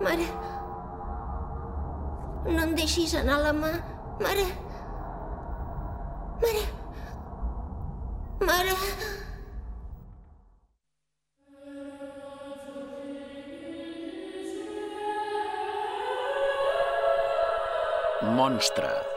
Mare... No em deixis anar la mà. Mare... Mare... Mare... Monstre.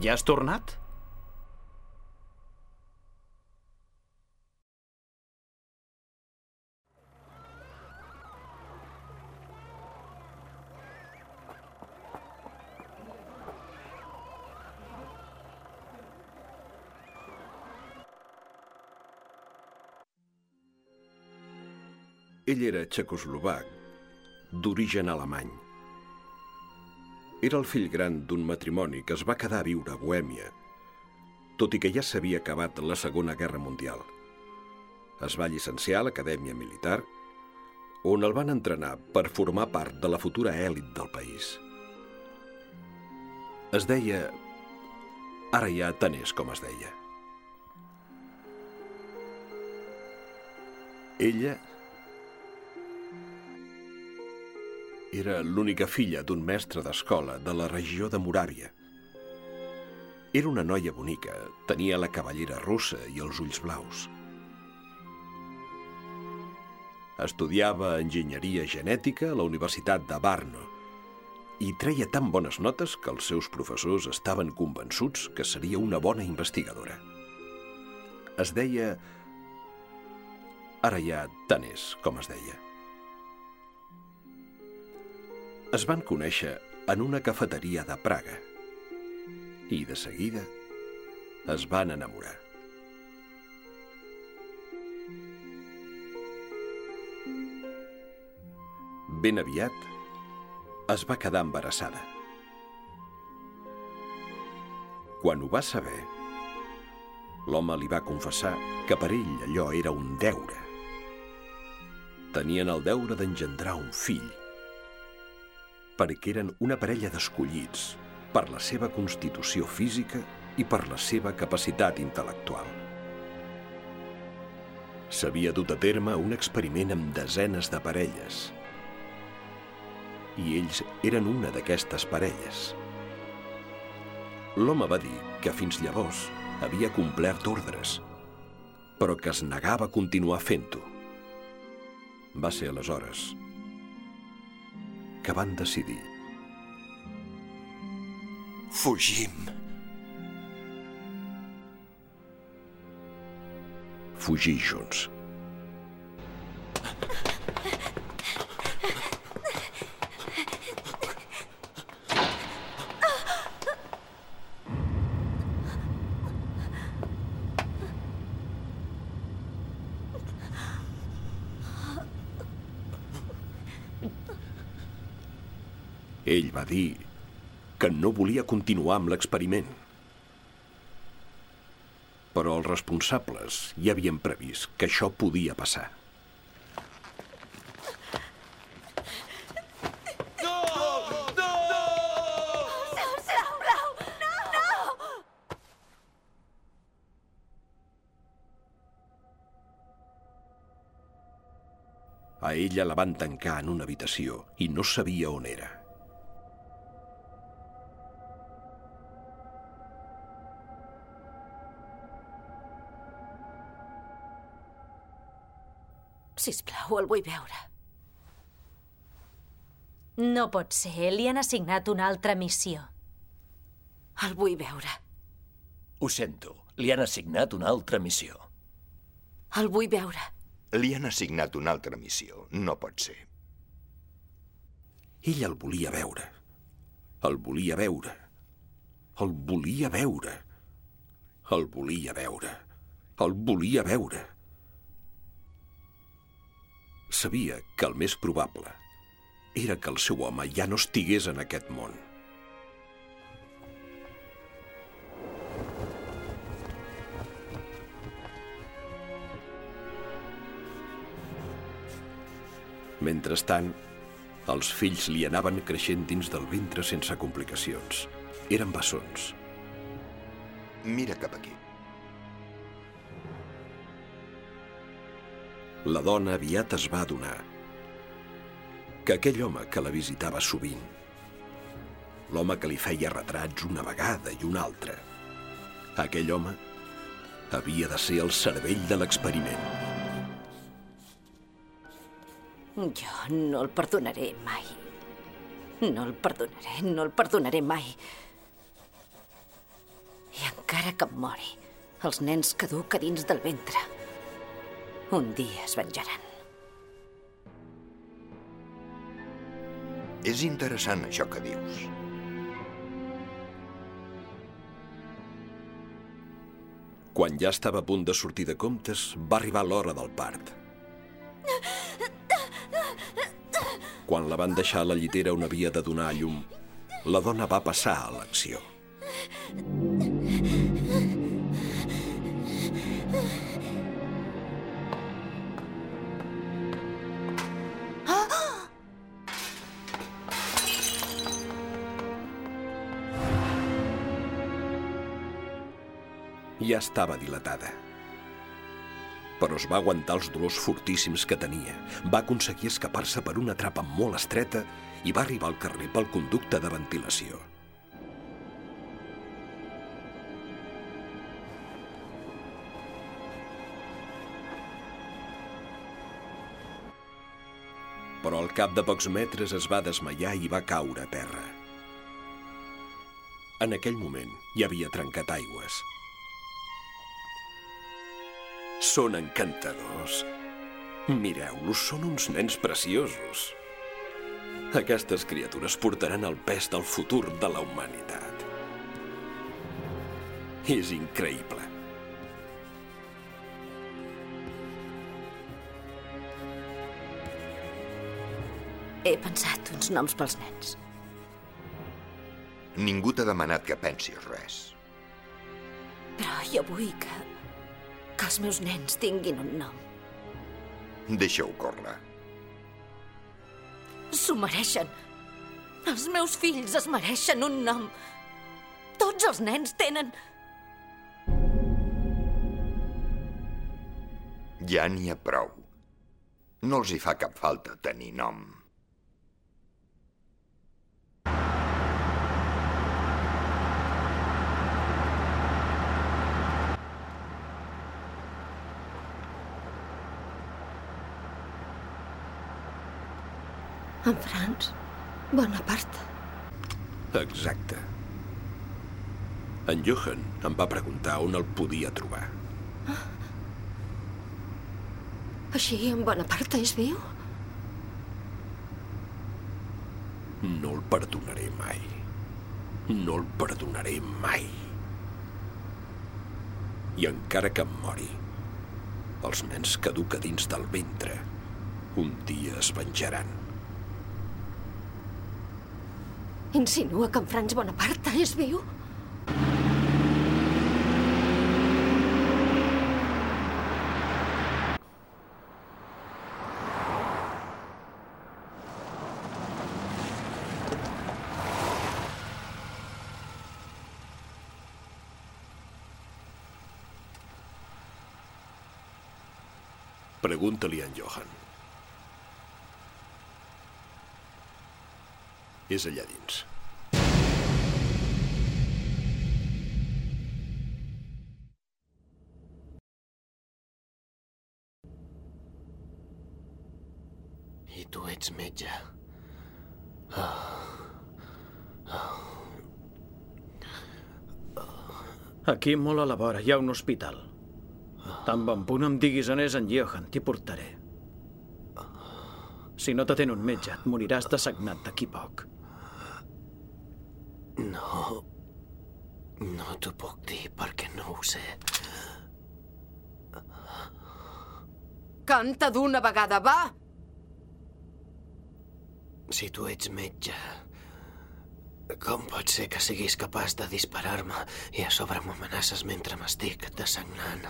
Ja has tornat? Ell era txecoslovac, d'origen alemany. Era el fill gran d'un matrimoni que es va quedar a viure a Bohèmia, tot i que ja s'havia acabat la Segona Guerra Mundial. Es va llicenciar a l'Acadèmia Militar, on el van entrenar per formar part de la futura èlit del país. Es deia... Ara ja tant és com es deia. Ella Era l'única filla d'un mestre d'escola de la regió de Moràvia. Era una noia bonica, tenia la cavallera russa i els ulls blaus. Estudiava enginyeria genètica a la Universitat de Brno i treia tan bones notes que els seus professors estaven convençuts que seria una bona investigadora. Es deia... Ara ja tant és com es deia es van conèixer en una cafeteria de Praga i de seguida es van enamorar. Ben aviat es va quedar embarassada. Quan ho va saber, l'home li va confessar que per ell allò era un deure. Tenien el deure d'engendrar un fill perquè eren una parella d'escollits per la seva constitució física i per la seva capacitat intel·lectual. S'havia dut a terme un experiment amb desenes de parelles i ells eren una d'aquestes parelles. L'home va dir que fins llavors havia complert ordres, però que es negava a continuar fent-ho. Va ser aleshores que van decidir. Fugim. Fugir junts. Ell va dir que no volia continuar amb l'experiment. Però els responsables ja havien previst que això podia passar. A ella la van tancar en una habitació i no sabia on era. Sisplau, el vull veure. No pot ser. Li han assignat una altra missió. El vull veure. Ho sento, li han assignat una altra missió. El vull veure. Li han assignat una altra missió. No pot ser. Ell el volia veure. El volia veure. El volia veure. El volia veure. El volia veure. Sabia que el més probable era que el seu home ja no estigués en aquest món. Mentrestant, els fills li anaven creixent dins del ventre sense complicacions. Eren bessons. Mira cap aquí. La dona aviat es va adonar que aquell home que la visitava sovint, l'home que li feia retrats una vegada i una altra, aquell home havia de ser el cervell de l'experiment. Jo no el perdonaré mai. No el perdonaré, no el perdonaré mai. I encara que em mori, els nens que duc a dins del ventre, un dia es venjaran. És interessant això que dius. Quan ja estava a punt de sortir de comptes, va arribar l'hora del part. Quan la van deixar a la llitera on havia de donar a llum, la dona va passar a l'acció. Ja estava dilatada. Però es va aguantar els dolors fortíssims que tenia. Va aconseguir escapar-se per una trapa molt estreta i va arribar al carrer pel conducte de ventilació. Però al cap de pocs metres es va desmaiar i va caure a terra. En aquell moment ja havia trencat aigües. Són encantadors. Mireu-los, són uns nens preciosos. Aquestes criatures portaran el pes del futur de la humanitat. És increïble. He pensat uns noms pels nens. Ningú t'ha demanat que pensis res. Però jo vull que... que els meus nens tinguin un nom. Deixa-ho córrer. S'ho mereixen. Els meus fills es mereixen un nom. Tots els nens tenen... Ja n'hi ha prou. No els hi fa cap falta tenir nom. En Franç, Bonaparte. Exacte. En Johan em va preguntar on el podia trobar. Així en Bonaparte és viu? No el perdonaré mai. No el perdonaré mai. I encara que em mori, els nens que duc a dins del ventre un dia es venjaran. Insinua que en Franç Bonaparte és viu? Pregunta-li a en Johan. És allà dins. tu ets metge. Aquí, molt a la vora, hi ha un hospital. Tan bon punt em diguis on és en Johan, t'hi portaré. Si no t'atén un metge, et moriràs de sagnat d'aquí poc. No... No t'ho puc dir perquè no ho sé. Canta d'una vegada, va! Si tu ets metge, com pot ser que siguis capaç de disparar-me i a sobre m'amenaces mentre m'estic desagnant?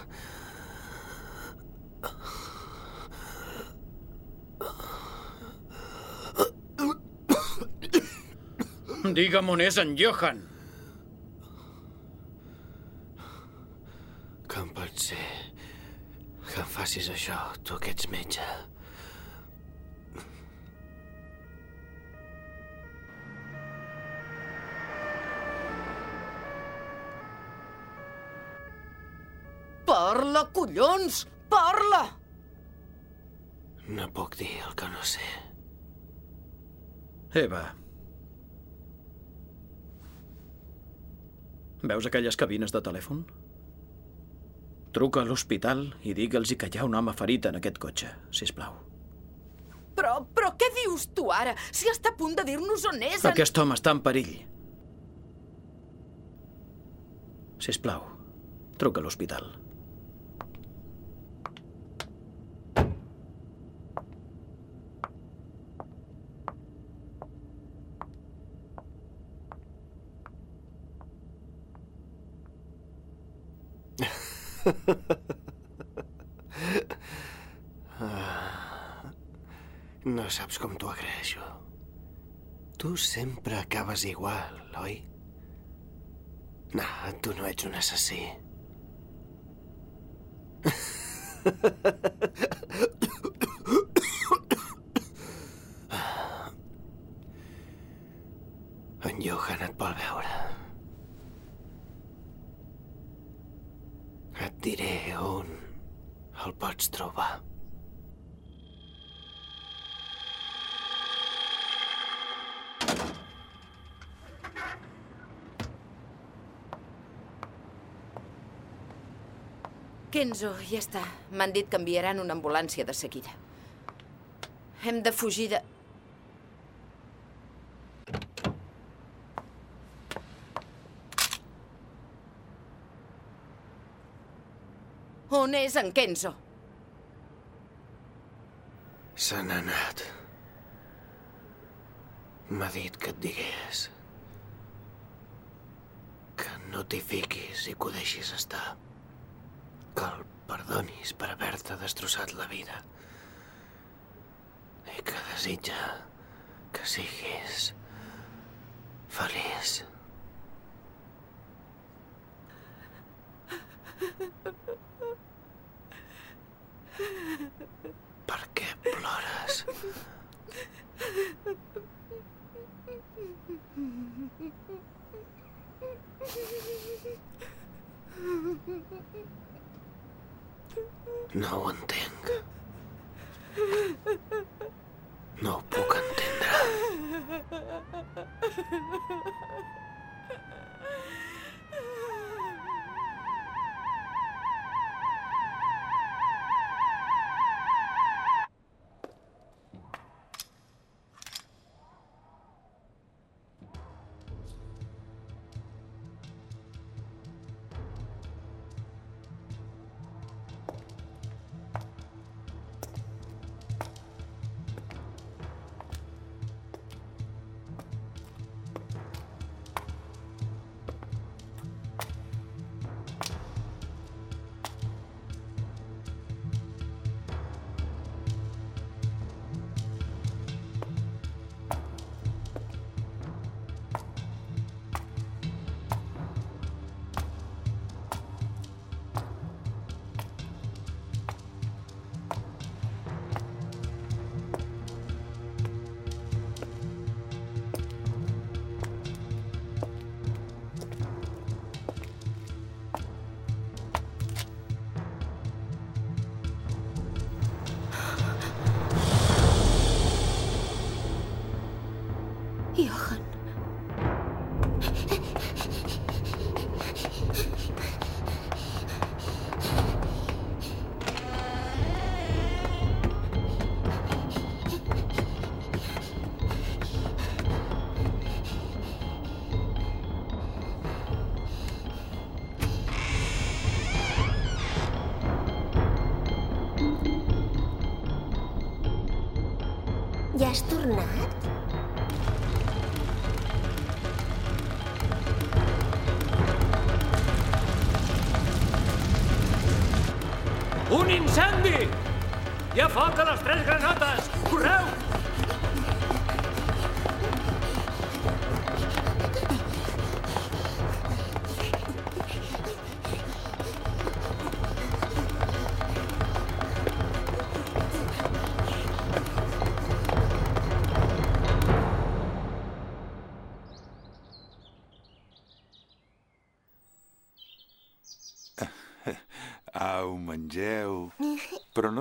Digue'm on és en Johan. Com pot ser que em facis això, tu que ets metge? Parla, collons! Parla! No puc dir el que no sé. Eva. Veus aquelles cabines de telèfon? Truca a l'hospital i digue'ls que hi ha un home ferit en aquest cotxe, si plau. Però, però què dius tu ara? Si està a punt de dir-nos on és... En... Aquest home està en perill. Si plau, truca a l'hospital. No saps com t'ho agraeixo. Tu sempre acabes igual, oi? No, tu no ets un assassí. En Johan et vol veure. Et diré on el pots trobar. Kenzo, ja està. M'han dit que enviaran una ambulància de seguida. Hem de fugir de... On és en Kenzo? Se n'ha anat. M'ha dit que et digués. Que no t'hi fiquis i que ho deixis estar. Que el perdonis per haver-te destrossat la vida. I que desitja que siguis feliç. Per què plores? No ho entenc. No ho has tornat? Un incendi! Hi ha foc a les tres granotes! Correu!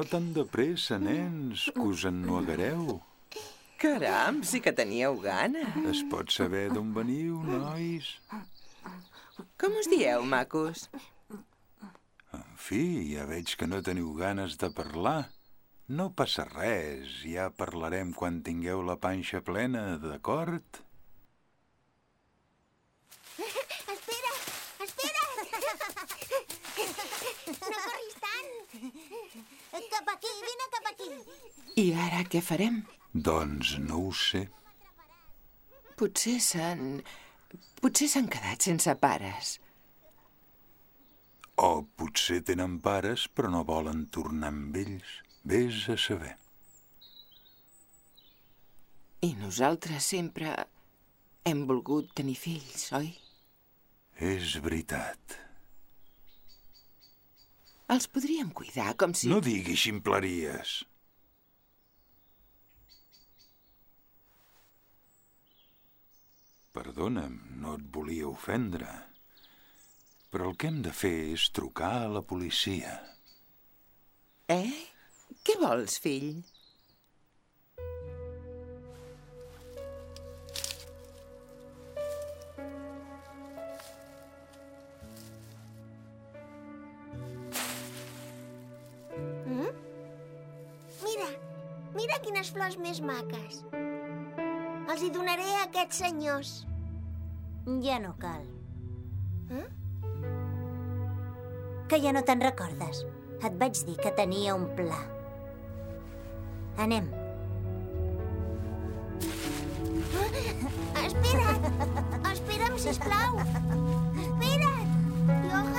Tan de pressa, nens, que us ennuegareu. Caram, sí que teníeu gana. Es pot saber d'on veniu, nois? Com us dieu, macos? En fi, ja veig que no teniu ganes de parlar. No passa res, ja parlarem quan tingueu la panxa plena, d'acord? Espera! Espera! No corris tant! Cap aquí, vine cap aquí! I ara què farem? Doncs no ho sé. Potser s'han... Potser s'han quedat sense pares. O potser tenen pares, però no volen tornar amb ells. Vés a saber. I nosaltres sempre hem volgut tenir fills, oi? És veritat. Els podríem cuidar com si... No diguis ximpleries. Perdona'm, no et volia ofendre. Però el que hem de fer és trucar a la policia. Eh? Què vols, fill? Mm? Mira, mira quines flors més maques. Els hi donaré a aquests senyors. Ja no cal. Eh? Que ja no te'n recordes. Et vaig dir que tenia un pla. Anem. Espera't! Espera'm, sisplau! Espera't! Johan,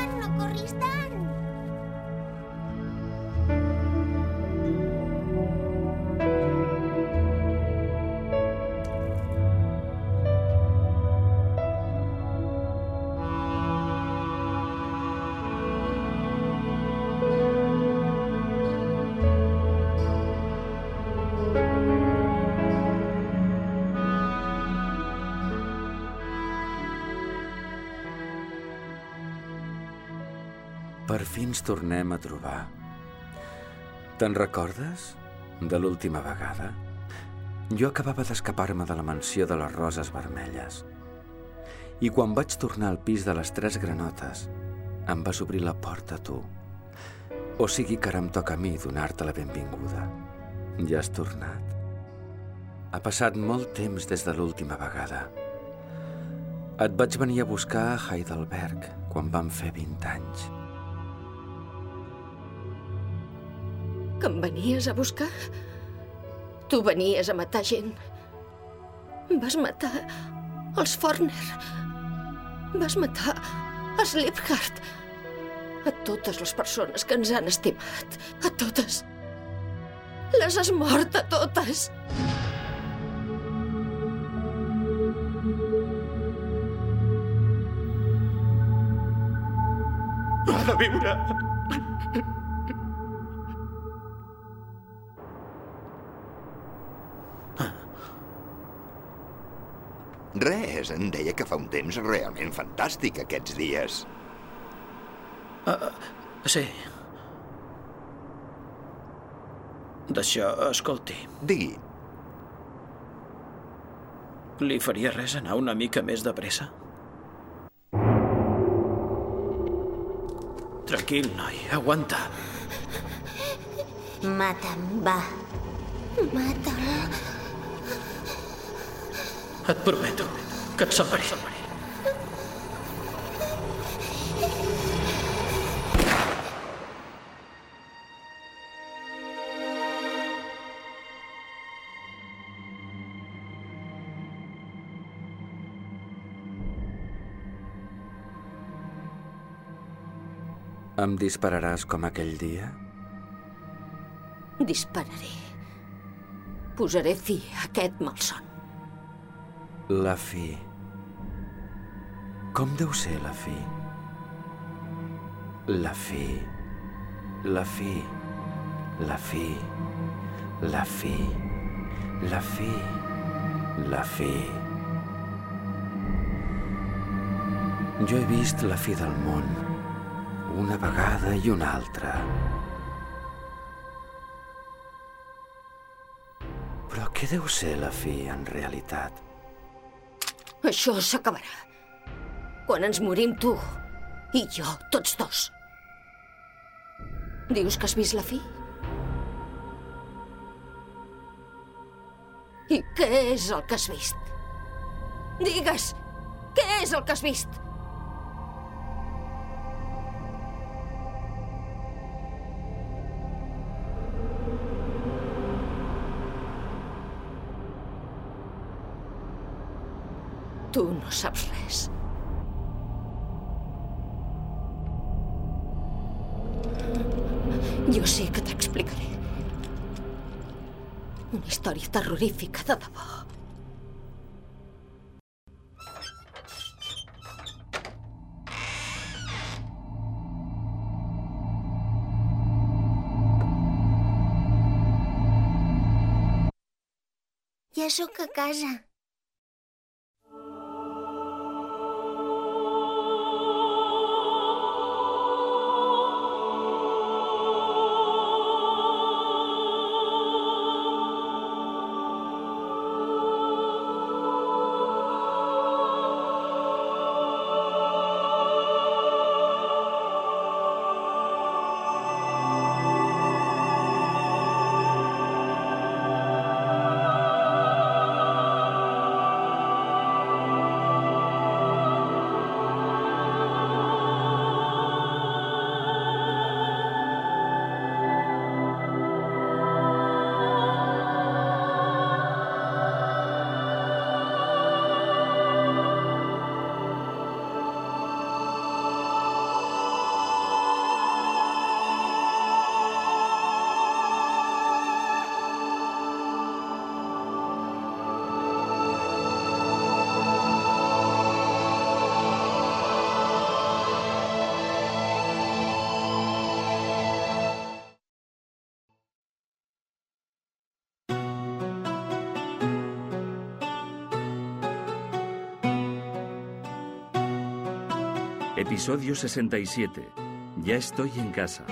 Per fi ens tornem a trobar. Te'n recordes? De l'última vegada? Jo acabava d'escapar-me de la mansió de les roses vermelles. I quan vaig tornar al pis de les tres granotes, em vas obrir la porta tu. O sigui que ara em toca a mi donar-te la benvinguda. Ja has tornat. Ha passat molt temps des de l'última vegada. Et vaig venir a buscar a Heidelberg quan vam fer 20 anys. Que em venies a buscar? Tu venies a matar gent. Vas matar els Forner. Vas matar a Sliphardt. A totes les persones que ens han estimat. A totes. Les has mort a totes. Ha de viure. Res, em deia que fa un temps realment fantàstic aquests dies. Uh, sí. D'això, escolti. Digui. Li faria res anar una mica més de pressa? Tranquil, noi, aguanta. Mata'm, va. Mata'm. Et prometo que et salvaré. Em dispararàs com aquell dia? Dispararé. Posaré fi a aquest malson. La fi. Com deu ser la fi? La fi. La fi. La fi. La fi. La fi. La fi. Jo he vist la fi del món una vegada i una altra. Però què deu ser la fi, en realitat? Això s'acabarà. Quan ens morim tu i jo, tots dos. Dius que has vist la fi? I què és el que has vist? Digues, què és el que has vist? No saps res. Jo sí que t'explicaré. Una història terrorífica de debò. Ja sóc a casa. Episodio 67. Ya estoy en casa.